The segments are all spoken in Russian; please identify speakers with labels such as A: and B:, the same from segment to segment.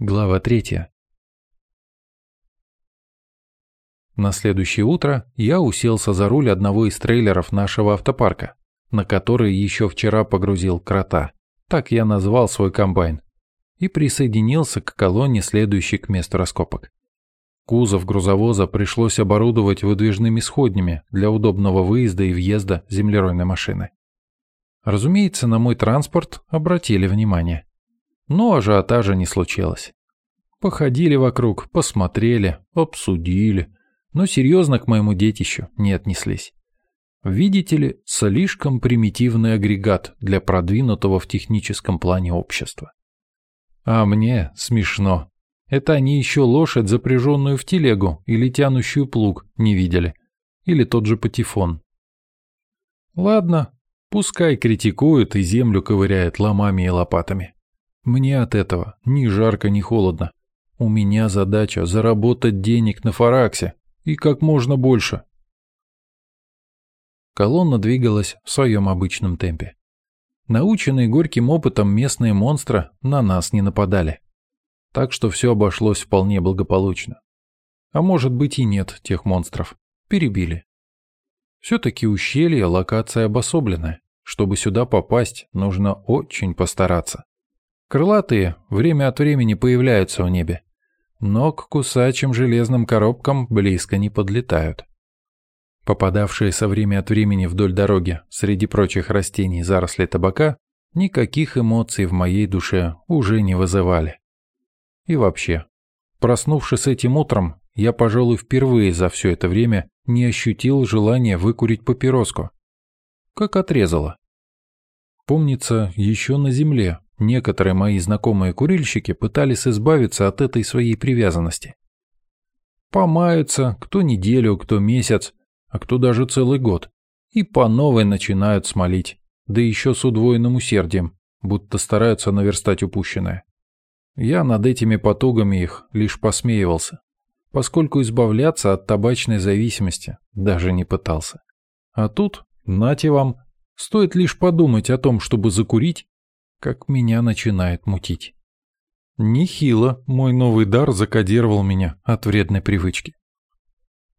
A: Глава третья. На следующее утро я уселся за руль одного из трейлеров нашего автопарка, на который еще вчера погрузил крота. Так я назвал свой комбайн. И присоединился к колонне, следующей к месту раскопок. Кузов грузовоза пришлось оборудовать выдвижными сходнями для удобного выезда и въезда землеройной машины. Разумеется, на мой транспорт обратили внимание. Но ажиотажа не случилось. Походили вокруг, посмотрели, обсудили, но серьезно к моему детищу не отнеслись. Видите ли, слишком примитивный агрегат для продвинутого в техническом плане общества. А мне смешно. Это они еще лошадь, запряженную в телегу или тянущую плуг, не видели. Или тот же патефон. Ладно, пускай критикуют и землю ковыряет ломами и лопатами. Мне от этого ни жарко, ни холодно. У меня задача заработать денег на Фараксе и как можно больше. Колонна двигалась в своем обычном темпе. Наученные горьким опытом местные монстры на нас не нападали. Так что все обошлось вполне благополучно. А может быть и нет тех монстров. Перебили. Все-таки ущелье – локация обособленная. Чтобы сюда попасть, нужно очень постараться. Крылатые время от времени появляются в небе, но к кусачим железным коробкам близко не подлетают. Попадавшие со время от времени вдоль дороги среди прочих растений заросли табака никаких эмоций в моей душе уже не вызывали. И вообще, проснувшись этим утром, я, пожалуй, впервые за все это время не ощутил желания выкурить папироску. Как отрезало. Помнится, еще на земле Некоторые мои знакомые курильщики пытались избавиться от этой своей привязанности. Помаются, кто неделю, кто месяц, а кто даже целый год, и по новой начинают смолить, да еще с удвоенным усердием, будто стараются наверстать упущенное. Я над этими потугами их лишь посмеивался, поскольку избавляться от табачной зависимости даже не пытался. А тут, нате вам, стоит лишь подумать о том, чтобы закурить, как меня начинает мутить. Нехило мой новый дар закодировал меня от вредной привычки.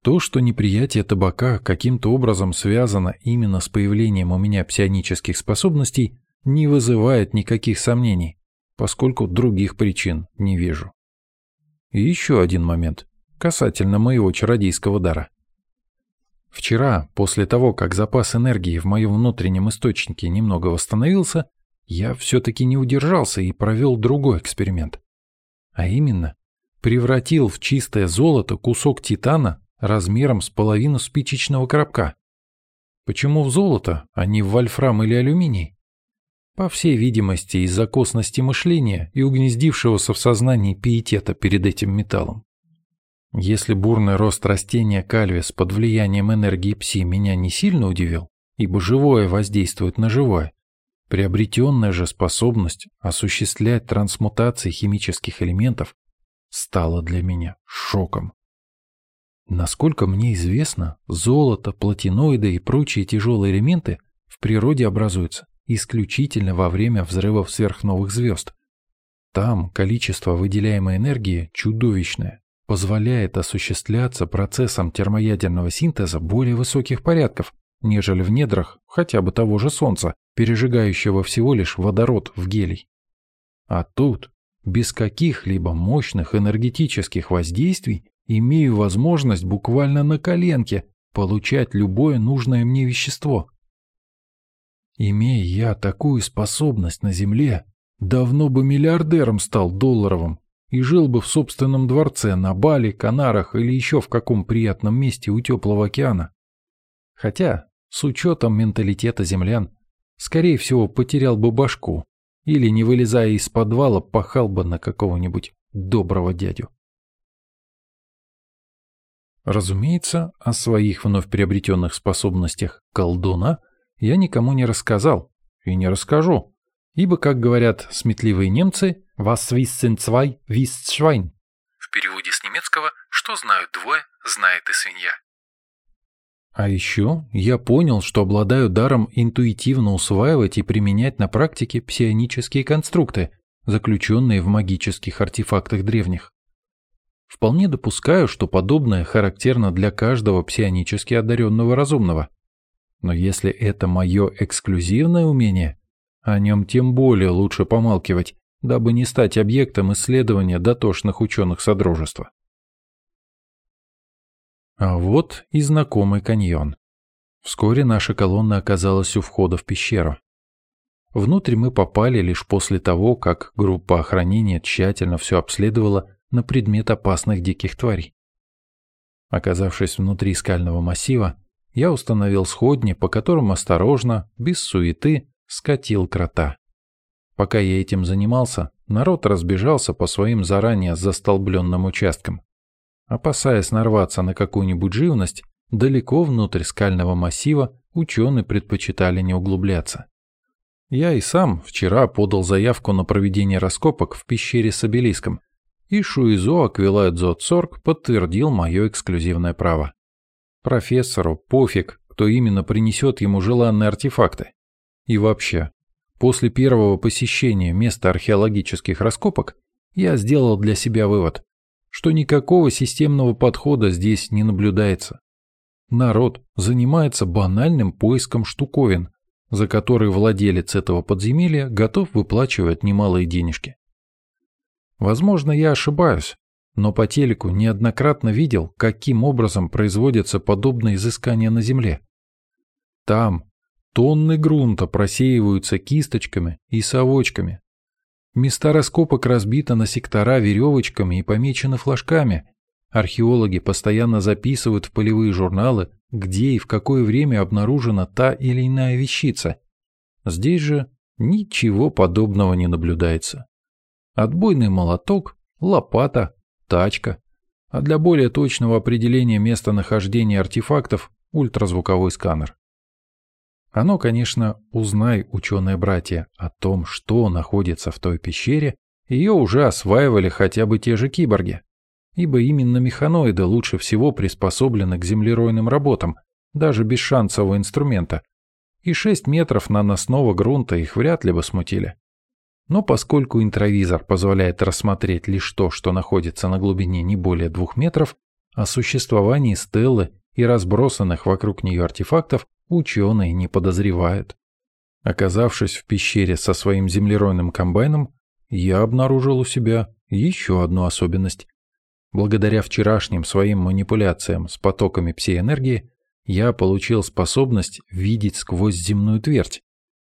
A: То, что неприятие табака каким-то образом связано именно с появлением у меня псионических способностей, не вызывает никаких сомнений, поскольку других причин не вижу. И еще один момент касательно моего чародейского дара. Вчера, после того, как запас энергии в моем внутреннем источнике немного восстановился, я все-таки не удержался и провел другой эксперимент. А именно, превратил в чистое золото кусок титана размером с половину спичечного коробка. Почему в золото, а не в вольфрам или алюминий? По всей видимости, из-за косности мышления и угнездившегося в сознании пиетета перед этим металлом. Если бурный рост растения кальвис под влиянием энергии пси меня не сильно удивил, ибо живое воздействует на живое, Приобретенная же способность осуществлять трансмутации химических элементов стала для меня шоком. Насколько мне известно, золото, платиноиды и прочие тяжелые элементы в природе образуются исключительно во время взрывов сверхновых звезд. Там количество выделяемой энергии чудовищное, позволяет осуществляться процессом термоядерного синтеза более высоких порядков, нежели в недрах хотя бы того же Солнца, пережигающего всего лишь водород в гелий. А тут, без каких-либо мощных энергетических воздействий, имею возможность буквально на коленке получать любое нужное мне вещество. Имея я такую способность на Земле, давно бы миллиардером стал долларовым и жил бы в собственном дворце на Бали, Канарах или еще в каком приятном месте у теплого океана. Хотя, с учетом менталитета землян, скорее всего, потерял бы башку или, не вылезая из подвала, пахал бы на какого-нибудь доброго дядю. Разумеется, о своих вновь приобретенных способностях колдуна я никому не рассказал и не расскажу, ибо, как говорят сметливые немцы, «Was wissen zwei, wisst Schwein».
B: В переводе с немецкого «что знают двое, знает и свинья».
A: А еще я понял, что обладаю даром интуитивно усваивать и применять на практике псионические конструкты, заключенные в магических артефактах древних. Вполне допускаю, что подобное характерно для каждого псионически одаренного разумного. Но если это мое эксклюзивное умение, о нем тем более лучше помалкивать, дабы не стать объектом исследования дотошных ученых Содружества. А вот и знакомый каньон. Вскоре наша колонна оказалась у входа в пещеру. Внутрь мы попали лишь после того, как группа охранения тщательно все обследовала на предмет опасных диких тварей. Оказавшись внутри скального массива, я установил сходни, по которым осторожно, без суеты, скатил крота. Пока я этим занимался, народ разбежался по своим заранее застолбленным участкам. Опасаясь нарваться на какую-нибудь живность, далеко внутрь скального массива ученые предпочитали не углубляться. Я и сам вчера подал заявку на проведение раскопок в пещере с обелиском, и Шуизо Аквилайдзо Цорг подтвердил мое эксклюзивное право. Профессору пофиг, кто именно принесет ему желанные артефакты. И вообще, после первого посещения места археологических раскопок я сделал для себя вывод, что никакого системного подхода здесь не наблюдается. Народ занимается банальным поиском штуковин, за которые владелец этого подземелья готов выплачивать немалые денежки. Возможно, я ошибаюсь, но по телеку неоднократно видел, каким образом производятся подобные изыскания на Земле. Там тонны грунта просеиваются кисточками и совочками. Места раскопок разбиты на сектора веревочками и помечены флажками. Археологи постоянно записывают в полевые журналы, где и в какое время обнаружена та или иная вещица. Здесь же ничего подобного не наблюдается. Отбойный молоток, лопата, тачка. А для более точного определения местонахождения артефактов – ультразвуковой сканер. Оно, конечно, узнай, ученые-братья, о том, что находится в той пещере, ее уже осваивали хотя бы те же киборги. Ибо именно механоиды лучше всего приспособлены к землеройным работам, даже без шансового инструмента. И 6 метров наносного грунта их вряд ли бы смутили. Но поскольку интровизор позволяет рассмотреть лишь то, что находится на глубине не более двух метров, о существовании стеллы и разбросанных вокруг нее артефактов ученые не подозревают. Оказавшись в пещере со своим землеройным комбайном, я обнаружил у себя еще одну особенность. Благодаря вчерашним своим манипуляциям с потоками псиэнергии, я получил способность видеть сквозь земную твердь.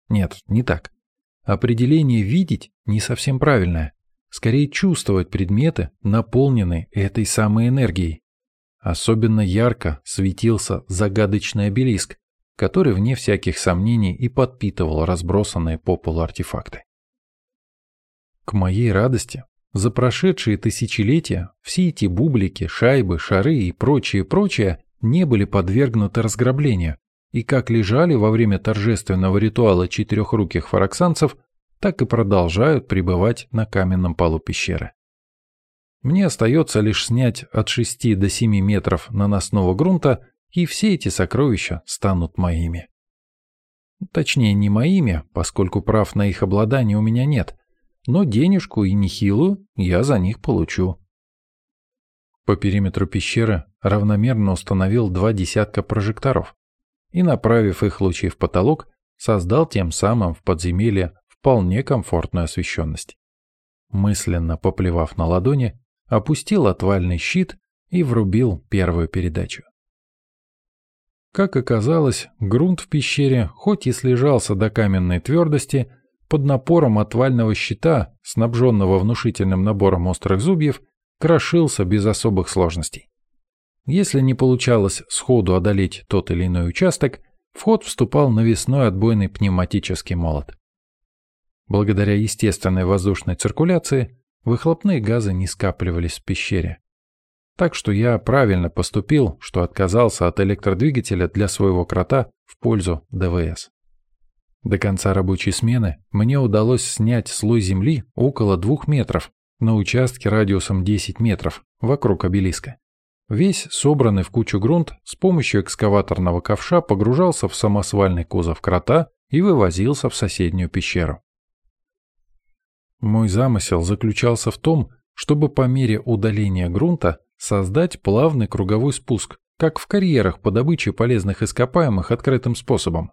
A: Нет, не так. Определение «видеть» не совсем правильное. Скорее чувствовать предметы, наполненные этой самой энергией. Особенно ярко светился загадочный обелиск, который, вне всяких сомнений, и подпитывал разбросанные по полу артефакты. К моей радости, за прошедшие тысячелетия все эти бублики, шайбы, шары и прочее-прочее не были подвергнуты разграблению, и как лежали во время торжественного ритуала четырехруких фараксанцев, так и продолжают пребывать на каменном полу пещеры. Мне остается лишь снять от 6 до 7 метров наносного грунта, и все эти сокровища станут моими. Точнее, не моими, поскольку прав на их обладание у меня нет, но денежку и нехилую я за них получу. По периметру пещеры равномерно установил два десятка прожекторов, и, направив их лучи в потолок, создал тем самым в подземелье вполне комфортную освещенность. Мысленно поплевав на ладони, опустил отвальный щит и врубил первую передачу. Как оказалось, грунт в пещере, хоть и слежался до каменной твердости, под напором отвального щита, снабженного внушительным набором острых зубьев, крошился без особых сложностей. Если не получалось сходу одолеть тот или иной участок, в ход вступал навесной отбойный пневматический молот. Благодаря естественной воздушной циркуляции выхлопные газы не скапливались в пещере. Так что я правильно поступил, что отказался от электродвигателя для своего крота в пользу ДВС. До конца рабочей смены мне удалось снять слой земли около двух метров на участке радиусом 10 метров вокруг обелиска. Весь собранный в кучу грунт с помощью экскаваторного ковша погружался в самосвальный кузов крота и вывозился в соседнюю пещеру. Мой замысел заключался в том, чтобы по мере удаления грунта создать плавный круговой спуск, как в карьерах по добыче полезных ископаемых открытым способом.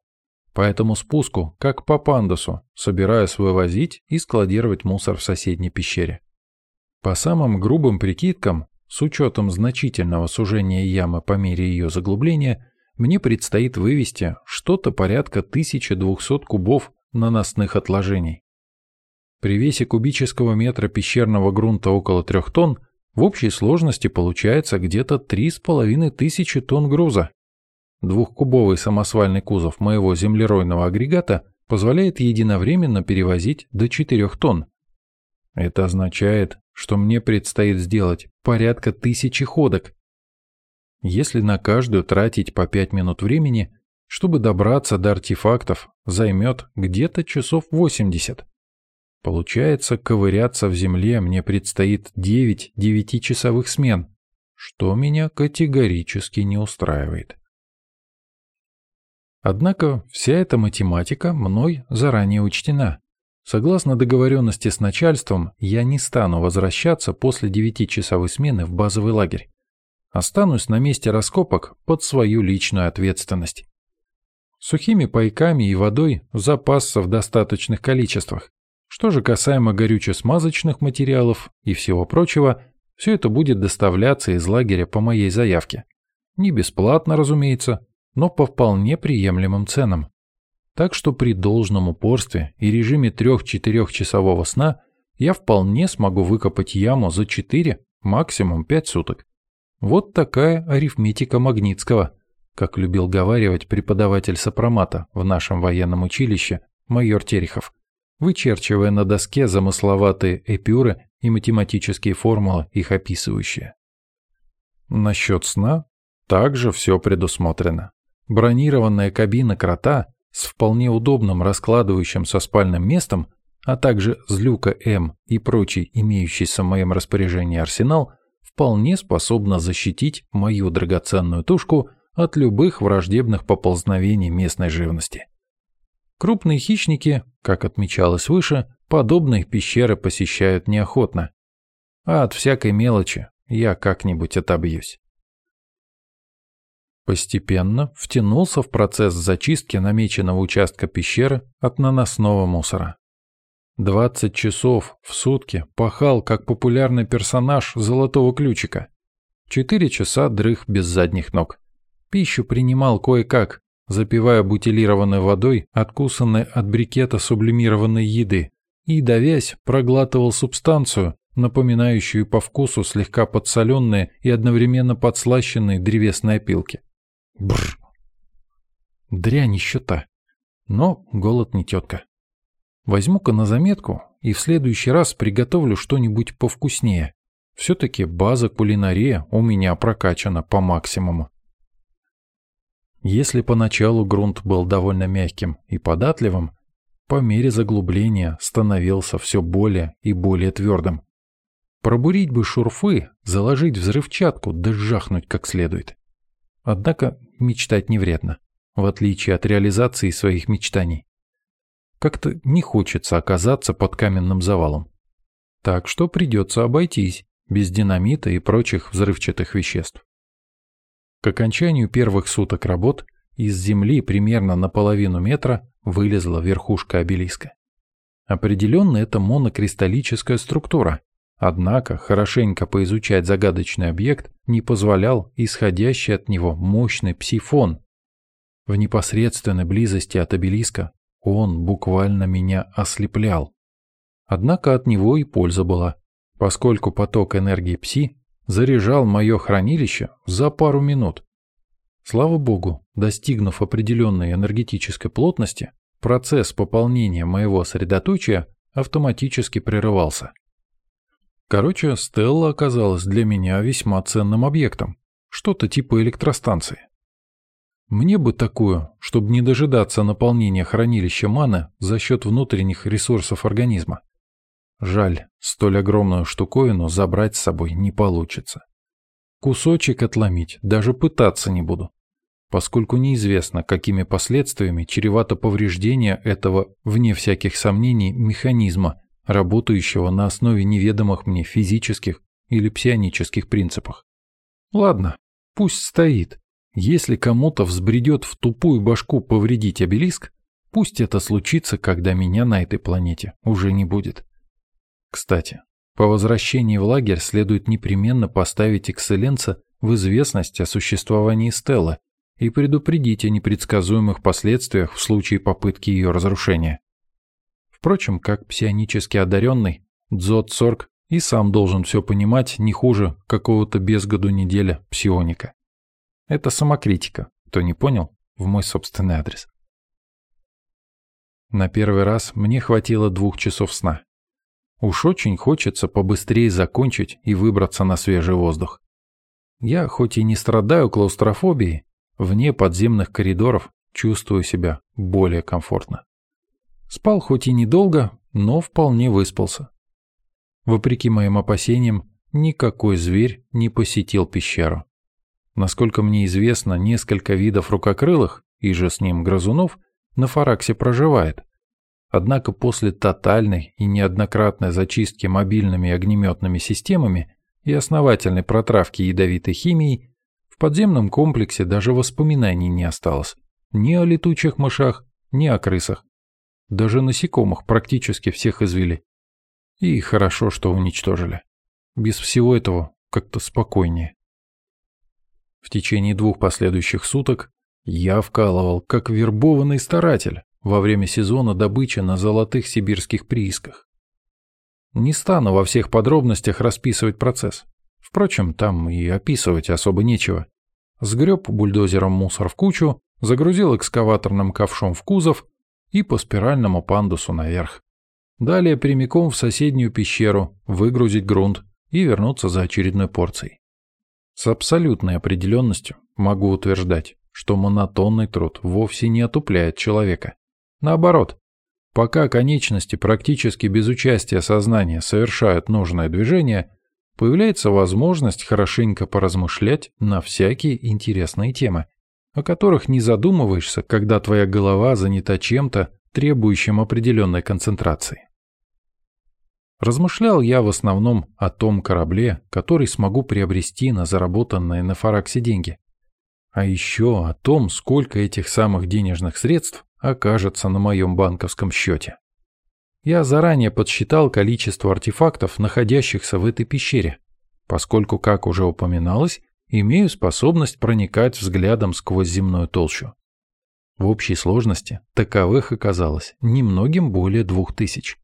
A: По этому спуску, как по пандусу, собираюсь вывозить и складировать мусор в соседней пещере. По самым грубым прикидкам, с учетом значительного сужения ямы по мере ее заглубления, мне предстоит вывести что-то порядка 1200 кубов наносных отложений. При весе кубического метра пещерного грунта около 3 тонн в общей сложности получается где-то 3500 тонн груза. Двухкубовый самосвальный кузов моего землеройного агрегата позволяет единовременно перевозить до 4 тонн. Это означает, что мне предстоит сделать порядка тысячи ходок. Если на каждую тратить по 5 минут времени, чтобы добраться до артефактов, займет где-то часов 80. Получается, ковыряться в земле мне предстоит 9 девятичасовых смен, что меня категорически не устраивает. Однако вся эта математика мной заранее учтена. Согласно договоренности с начальством, я не стану возвращаться после девятичасовой смены в базовый лагерь. Останусь на месте раскопок под свою личную ответственность. Сухими пайками и водой запасся в достаточных количествах. Что же касаемо горюче-смазочных материалов и всего прочего, все это будет доставляться из лагеря по моей заявке. Не бесплатно, разумеется, но по вполне приемлемым ценам. Так что при должном упорстве и режиме 3-4 часового сна я вполне смогу выкопать яму за 4, максимум 5 суток. Вот такая арифметика Магнитского, как любил говаривать преподаватель сопромата в нашем военном училище майор Терехов вычерчивая на доске замысловатые эпюры и математические формулы, их описывающие. Насчет сна также все предусмотрено. Бронированная кабина крота с вполне удобным раскладывающимся спальным местом, а также злюка М и прочий имеющийся в моем распоряжении арсенал вполне способна защитить мою драгоценную тушку от любых враждебных поползновений местной живности. Крупные хищники, как отмечалось выше, подобные пещеры посещают неохотно. А от всякой мелочи я как-нибудь отобьюсь. Постепенно втянулся в процесс зачистки намеченного участка пещеры от наносного мусора. 20 часов в сутки пахал как популярный персонаж золотого ключика. Четыре часа дрых без задних ног. Пищу принимал кое-как, запивая бутилированной водой, откусанной от брикета сублимированной еды, и, давясь, проглатывал субстанцию, напоминающую по вкусу слегка подсоленные и одновременно подслащенные древесные опилки. Бррр. Дрянь еще та. Но голод не тетка. Возьму-ка на заметку и в следующий раз приготовлю что-нибудь повкуснее. Все-таки база кулинария у меня прокачана по максимуму. Если поначалу грунт был довольно мягким и податливым, по мере заглубления становился все более и более твердым. Пробурить бы шурфы, заложить взрывчатку, да жахнуть как следует. Однако мечтать не вредно, в отличие от реализации своих мечтаний. Как-то не хочется оказаться под каменным завалом. Так что придется обойтись без динамита и прочих взрывчатых веществ. К окончанию первых суток работ из земли примерно на половину метра вылезла верхушка обелиска. Определенно это монокристаллическая структура, однако хорошенько поизучать загадочный объект не позволял исходящий от него мощный псифон. В непосредственной близости от обелиска он буквально меня ослеплял. Однако от него и польза была, поскольку поток энергии пси заряжал мое хранилище за пару минут. Слава богу, достигнув определенной энергетической плотности, процесс пополнения моего средоточия автоматически прерывался. Короче, Стелла оказалась для меня весьма ценным объектом, что-то типа электростанции. Мне бы такую, чтобы не дожидаться наполнения хранилища маны за счет внутренних ресурсов организма. Жаль, столь огромную штуковину забрать с собой не получится. Кусочек отломить даже пытаться не буду, поскольку неизвестно, какими последствиями чревато повреждение этого, вне всяких сомнений, механизма, работающего на основе неведомых мне физических или псионических принципах. Ладно, пусть стоит. Если кому-то взбредет в тупую башку повредить обелиск, пусть это случится, когда меня на этой планете уже не будет. Кстати, по возвращении в лагерь следует непременно поставить экселленца в известность о существовании Стеллы и предупредить о непредсказуемых последствиях в случае попытки ее разрушения. Впрочем, как псионически одаренный, Дзот Сорг и сам должен все понимать не хуже какого-то без неделя псионика. Это самокритика, кто не понял, в мой собственный адрес. На первый раз мне хватило двух часов сна. Уж очень хочется побыстрее закончить и выбраться на свежий воздух. Я, хоть и не страдаю клаустрофобией, вне подземных коридоров чувствую себя более комфортно. Спал хоть и недолго, но вполне выспался. Вопреки моим опасениям, никакой зверь не посетил пещеру. Насколько мне известно, несколько видов рукокрылых, и же с ним грызунов, на Фараксе проживает. Однако после тотальной и неоднократной зачистки мобильными огнеметными системами и основательной протравки ядовитой химией, в подземном комплексе даже воспоминаний не осталось. Ни о летучих мышах, ни о крысах. Даже насекомых практически всех извели. И хорошо, что уничтожили. Без всего этого как-то спокойнее. В течение двух последующих суток я вкалывал, как вербованный старатель, во время сезона добычи на золотых сибирских приисках. Не стану во всех подробностях расписывать процесс. Впрочем, там и описывать особо нечего. Сгреб бульдозером мусор в кучу, загрузил экскаваторным ковшом в кузов и по спиральному пандусу наверх. Далее прямиком в соседнюю пещеру, выгрузить грунт и вернуться за очередной порцией. С абсолютной определенностью могу утверждать, что монотонный труд вовсе не отупляет человека. Наоборот, пока конечности практически без участия сознания совершают нужное движение, появляется возможность хорошенько поразмышлять на всякие интересные темы, о которых не задумываешься, когда твоя голова занята чем-то, требующим определенной концентрации. Размышлял я в основном о том корабле, который смогу приобрести на заработанные на Фараксе деньги. А еще о том, сколько этих самых денежных средств окажется на моем банковском счете. Я заранее подсчитал количество артефактов, находящихся в этой пещере, поскольку, как уже упоминалось, имею способность проникать взглядом сквозь земную толщу. В общей сложности таковых оказалось немногим более двух тысяч.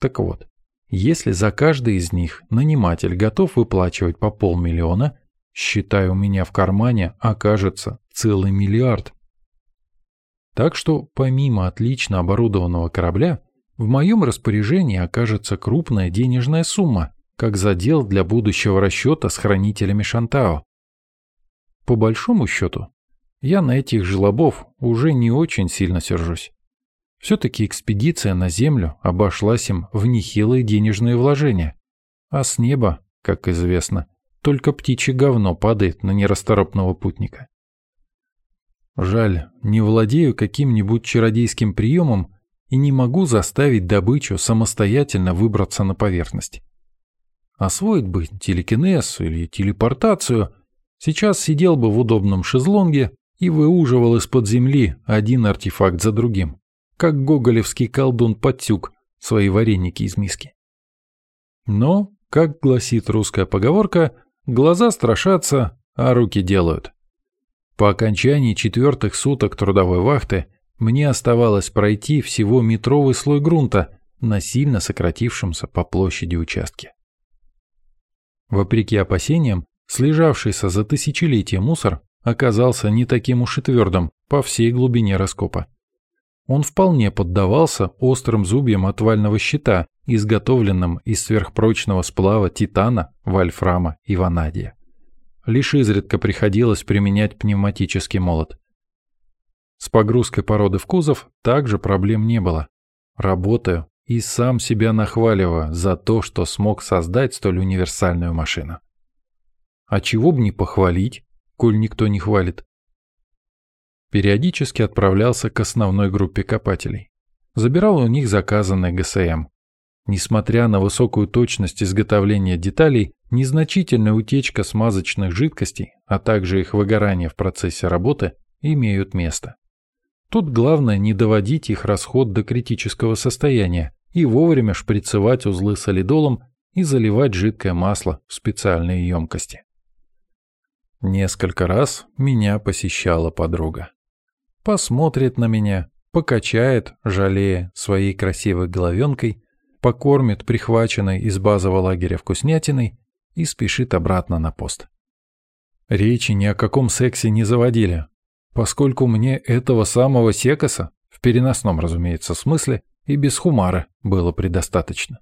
A: Так вот, если за каждый из них наниматель готов выплачивать по полмиллиона, считай, у меня в кармане окажется целый миллиард. Так что, помимо отлично оборудованного корабля, в моем распоряжении окажется крупная денежная сумма, как задел для будущего расчета с хранителями Шантао. По большому счету, я на этих жлобов уже не очень сильно сержусь. Все-таки экспедиция на Землю обошлась им в нехилые денежные вложения. А с неба, как известно, только птичье говно падает на нерасторопного путника. Жаль, не владею каким-нибудь чародейским приемом и не могу заставить добычу самостоятельно выбраться на поверхность. Освоить бы телекинез или телепортацию, сейчас сидел бы в удобном шезлонге и выуживал из-под земли один артефакт за другим как гоголевский колдун Патюк свои вареники из миски. Но, как гласит русская поговорка, глаза страшатся, а руки делают. По окончании четвертых суток трудовой вахты мне оставалось пройти всего метровый слой грунта на сильно сократившемся по площади участке. Вопреки опасениям, слежавшийся за тысячелетия мусор оказался не таким уж и твердым по всей глубине раскопа. Он вполне поддавался острым зубьям отвального щита, изготовленным из сверхпрочного сплава титана, вольфрама и ванадия. Лишь изредка приходилось применять пневматический молот. С погрузкой породы в кузов также проблем не было. Работаю и сам себя нахваливаю за то, что смог создать столь универсальную машину. А чего бы не похвалить, коль никто не хвалит периодически отправлялся к основной группе копателей. Забирал у них заказанный ГСМ. Несмотря на высокую точность изготовления деталей, незначительная утечка смазочных жидкостей, а также их выгорание в процессе работы, имеют место. Тут главное не доводить их расход до критического состояния и вовремя шприцевать узлы солидолом и заливать жидкое масло в специальные емкости. Несколько раз меня посещала подруга. Посмотрит на меня, покачает, жалея своей красивой головенкой, покормит прихваченной из базового лагеря вкуснятиной и спешит обратно на пост. Речи ни о каком сексе не заводили, поскольку мне этого самого секаса, в переносном, разумеется, смысле, и без хумара было предостаточно.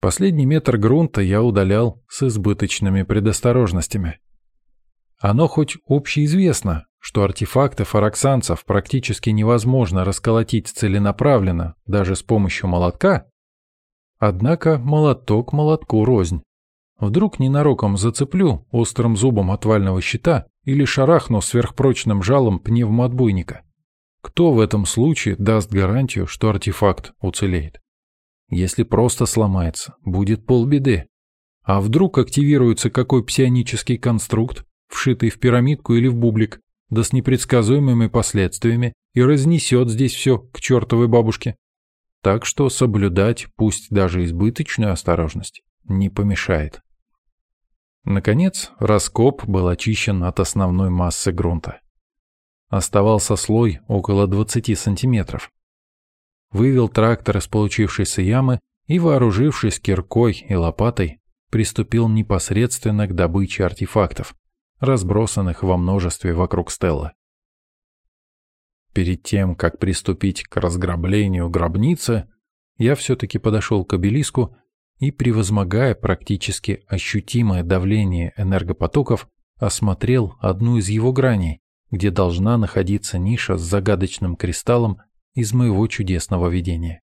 A: Последний метр грунта я удалял с избыточными предосторожностями. Оно хоть общеизвестно, что артефакты фараксанцев практически невозможно расколотить целенаправленно, даже с помощью молотка, однако молоток молотку рознь. Вдруг ненароком зацеплю острым зубом отвального щита или шарахну сверхпрочным жалом пневмоотбойника. Кто в этом случае даст гарантию, что артефакт уцелеет? Если просто сломается, будет полбеды. А вдруг активируется какой псионический конструкт, вшитый в пирамидку или в бублик, да с непредсказуемыми последствиями, и разнесет здесь все к чертовой бабушке. Так что соблюдать, пусть даже избыточную осторожность, не помешает. Наконец, раскоп был очищен от основной массы грунта. Оставался слой около 20 сантиметров. Вывел трактор из получившейся ямы и, вооружившись киркой и лопатой, приступил непосредственно к добыче артефактов, разбросанных во множестве вокруг Стелла. Перед тем, как приступить к разграблению гробницы, я все-таки подошел к обелиску и, превозмогая практически ощутимое давление энергопотоков, осмотрел одну из его граней, где должна находиться ниша с загадочным кристаллом из моего чудесного видения.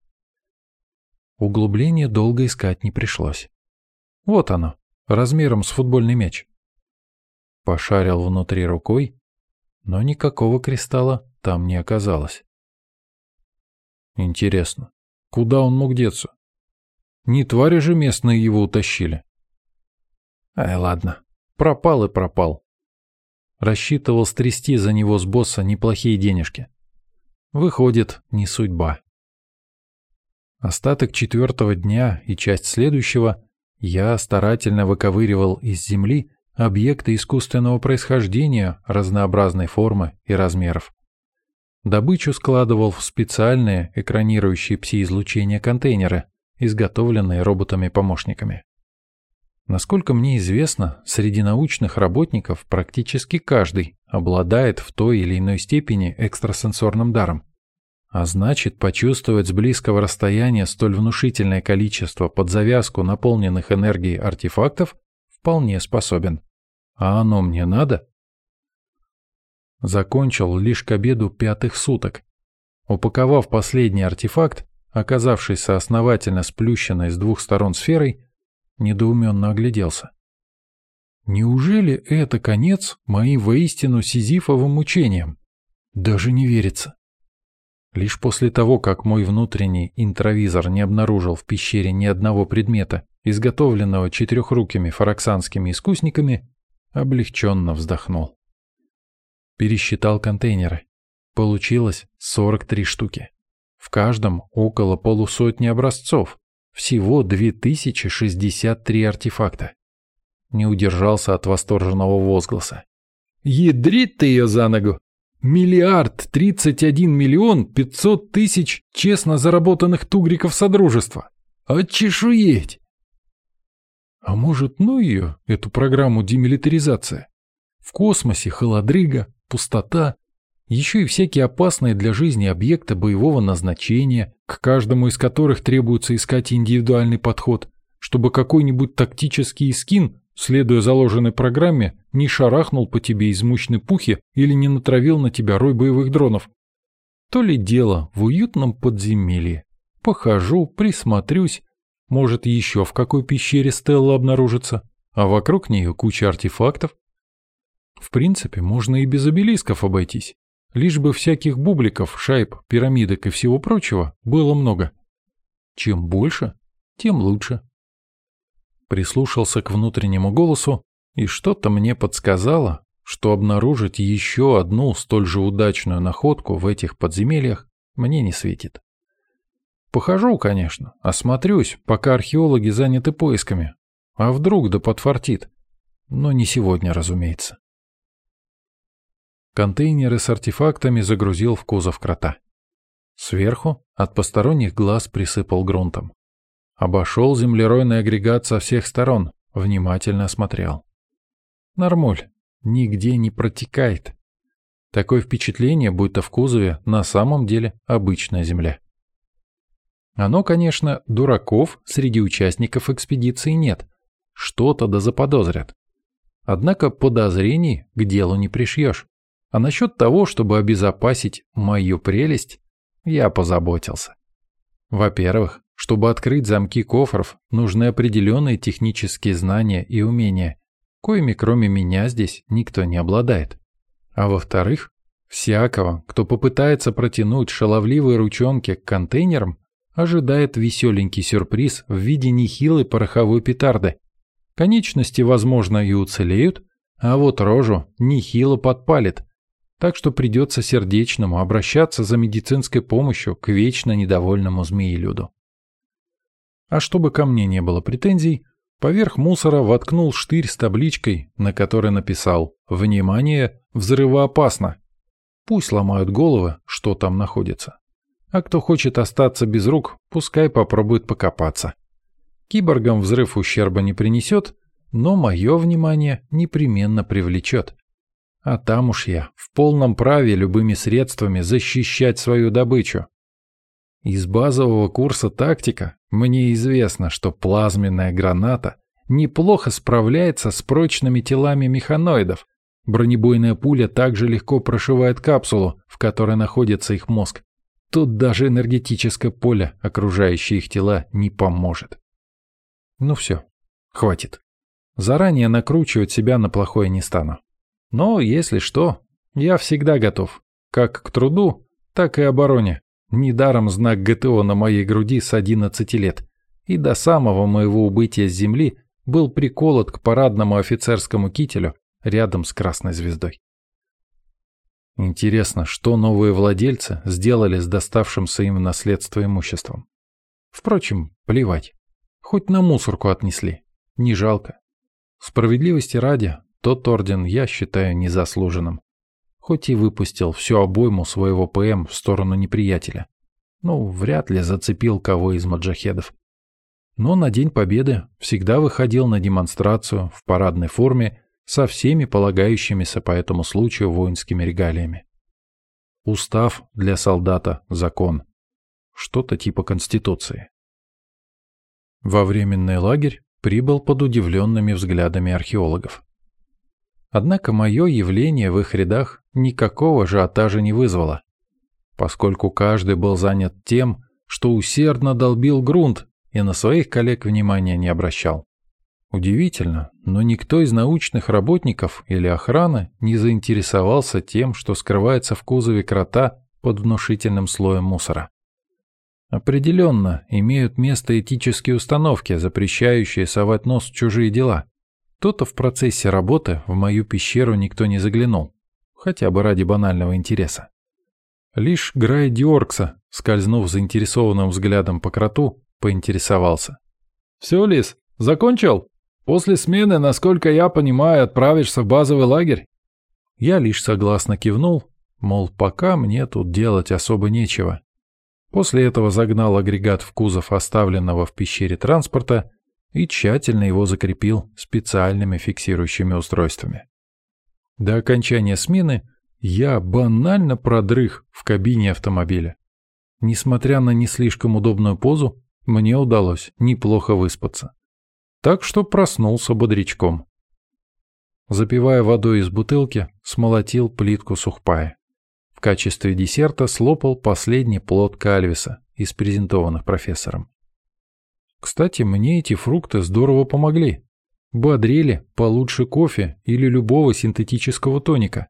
A: Углубление долго искать не пришлось. Вот оно, размером с футбольный мяч. Пошарил внутри рукой, но никакого кристалла там не оказалось. Интересно, куда он мог деться? Не твари же местные его утащили. Ай, ладно, пропал и пропал. Рассчитывал стрясти за него с босса неплохие денежки. Выходит, не судьба. Остаток четвертого дня и часть следующего я старательно выковыривал из земли объекты искусственного происхождения разнообразной формы и размеров. Добычу складывал в специальные экранирующие пси-излучения контейнеры, изготовленные роботами-помощниками. Насколько мне известно, среди научных работников практически каждый обладает в той или иной степени экстрасенсорным даром. А значит, почувствовать с близкого расстояния столь внушительное количество под завязку наполненных энергией артефактов вполне способен. А оно мне надо? Закончил лишь к обеду пятых суток. Упаковав последний артефакт, оказавшийся основательно сплющенной с двух сторон сферой, недоуменно огляделся. Неужели это конец моим воистину сизифовым мучениям? Даже не верится. Лишь после того, как мой внутренний интровизор не обнаружил в пещере ни одного предмета, изготовленного четырехрукими фараксанскими искусниками, облегченно вздохнул. Пересчитал контейнеры. Получилось 43 штуки. В каждом около полусотни образцов. Всего 2063 артефакта. Не удержался от восторженного возгласа. «Ядрит ты ее за ногу! Миллиард тридцать один миллион пятьсот тысяч честно заработанных тугриков Содружества! Отчешуеть!» А может, ну ее, эту программу демилитаризация? В космосе холодрыга, пустота, еще и всякие опасные для жизни объекты боевого назначения, к каждому из которых требуется искать индивидуальный подход, чтобы какой-нибудь тактический скин, следуя заложенной программе, не шарахнул по тебе из мощной пухи или не натравил на тебя рой боевых дронов. То ли дело в уютном подземелье. Похожу, присмотрюсь, может, еще в какой пещере Стелла обнаружится, а вокруг нее куча артефактов. В принципе, можно и без обелисков обойтись. Лишь бы всяких бубликов, шайб, пирамидок и всего прочего было много. Чем больше, тем лучше. Прислушался к внутреннему голосу, и что-то мне подсказало, что обнаружить еще одну столь же удачную находку в этих подземельях мне не светит. Похожу, конечно, осмотрюсь, пока археологи заняты поисками. А вдруг да подфартит. Но не сегодня, разумеется. Контейнеры с артефактами загрузил в кузов крота. Сверху от посторонних глаз присыпал грунтом. Обошел землеройный агрегат со всех сторон, внимательно осмотрел. Нормуль, нигде не протекает. Такое впечатление, будто в кузове на самом деле обычная земля. Оно, конечно, дураков среди участников экспедиции нет. Что-то да заподозрят. Однако подозрений к делу не пришьешь. А насчет того, чтобы обезопасить мою прелесть, я позаботился. Во-первых, чтобы открыть замки кофров, нужны определенные технические знания и умения, коими кроме меня здесь никто не обладает. А во-вторых, всякого, кто попытается протянуть шаловливые ручонки к контейнерам, ожидает веселенький сюрприз в виде нехилой пороховой петарды. Конечности, возможно, и уцелеют, а вот рожу нехило подпалит, так что придется сердечному обращаться за медицинской помощью к вечно недовольному змеелюду. А чтобы ко мне не было претензий, поверх мусора воткнул штырь с табличкой, на которой написал «Внимание! Взрывоопасно!» Пусть ломают головы, что там находится. А кто хочет остаться без рук, пускай попробует покопаться. Киборгам взрыв ущерба не принесет, но мое внимание непременно привлечет. А там уж я в полном праве любыми средствами защищать свою добычу. Из базового курса тактика мне известно, что плазменная граната неплохо справляется с прочными телами механоидов. Бронебойная пуля также легко прошивает капсулу, в которой находится их мозг. Тут даже энергетическое поле, окружающее их тела, не поможет. Ну все, хватит. Заранее накручивать себя на плохое не стану. Но, если что, я всегда готов. Как к труду, так и обороне. Недаром знак ГТО на моей груди с 11 лет. И до самого моего убытия с земли был приколот к парадному офицерскому кителю рядом с красной звездой. Интересно, что новые владельцы сделали с доставшимся им наследство имуществом. Впрочем, плевать. Хоть на мусорку отнесли. Не жалко. Справедливости ради, тот орден я считаю незаслуженным. Хоть и выпустил всю обойму своего ПМ в сторону неприятеля. Ну, вряд ли зацепил кого из маджахедов. Но на День Победы всегда выходил на демонстрацию в парадной форме со всеми полагающимися по этому случаю воинскими регалиями. Устав для солдата – закон. Что-то типа Конституции. Во временный лагерь прибыл под удивленными взглядами археологов. Однако мое явление в их рядах никакого ажиотажа не вызвало, поскольку каждый был занят тем, что усердно долбил грунт и на своих коллег внимания не обращал. Удивительно, но никто из научных работников или охраны не заинтересовался тем, что скрывается в кузове крота под внушительным слоем мусора. Определенно имеют место этические установки, запрещающие совать нос в чужие дела. То-то в процессе работы в мою пещеру никто не заглянул, хотя бы ради банального интереса. Лишь Грай Диоркса, скользнув заинтересованным взглядом по кроту, поинтересовался. «Все, Лис, закончил?» После смены, насколько я понимаю, отправишься в базовый лагерь?» Я лишь согласно кивнул, мол, пока мне тут делать особо нечего. После этого загнал агрегат в кузов оставленного в пещере транспорта и тщательно его закрепил специальными фиксирующими устройствами. До окончания смены я банально продрых в кабине автомобиля. Несмотря на не слишком удобную позу, мне удалось неплохо выспаться так что проснулся бодрячком. Запивая водой из бутылки, смолотил плитку сухпая. В качестве десерта слопал последний плод кальвиса из презентованных профессором. Кстати, мне эти фрукты здорово помогли. Бодрили получше кофе или любого синтетического тоника.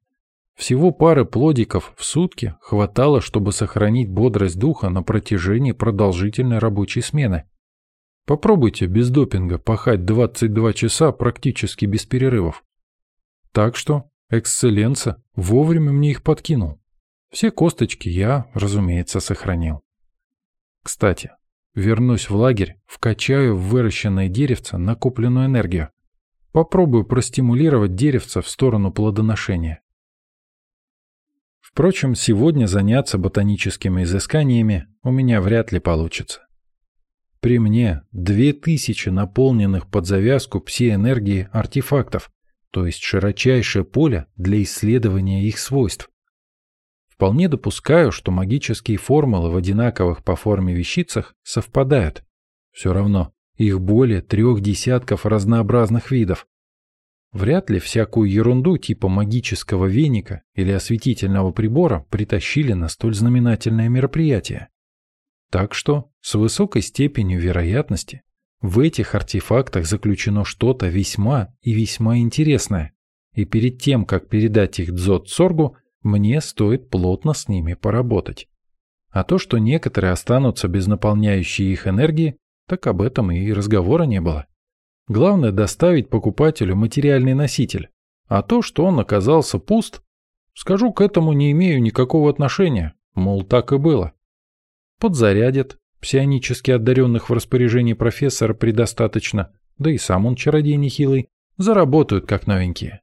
A: Всего пары плодиков в сутки хватало, чтобы сохранить бодрость духа на протяжении продолжительной рабочей смены. Попробуйте без допинга пахать 22 часа практически без перерывов. Так что эксцелленца вовремя мне их подкинул. Все косточки я, разумеется, сохранил. Кстати, вернусь в лагерь, вкачаю в выращенное деревце накопленную энергию. Попробую простимулировать деревце в сторону плодоношения. Впрочем, сегодня заняться ботаническими изысканиями у меня вряд ли получится. При мне две тысячи наполненных под завязку пси-энергии артефактов, то есть широчайшее поле для исследования их свойств. Вполне допускаю, что магические формулы в одинаковых по форме вещицах совпадают. Все равно их более трех десятков разнообразных видов. Вряд ли всякую ерунду типа магического веника или осветительного прибора притащили на столь знаменательное мероприятие. Так что, с высокой степенью вероятности, в этих артефактах заключено что-то весьма и весьма интересное, и перед тем, как передать их Дзот Соргу, мне стоит плотно с ними поработать. А то, что некоторые останутся без наполняющей их энергии, так об этом и разговора не было. Главное доставить покупателю материальный носитель. А то, что он оказался пуст, скажу, к этому не имею никакого отношения, мол, так и было. Подзарядят, псионически одаренных в распоряжении профессора предостаточно, да и сам он чародей нехилый, заработают как новенькие.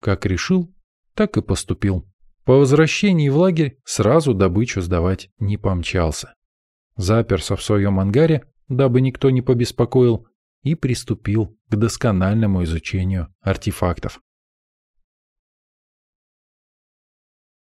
A: Как решил, так и поступил. По возвращении в лагерь сразу добычу сдавать не помчался. Заперся в своем ангаре, дабы никто не побеспокоил, и приступил к доскональному изучению артефактов.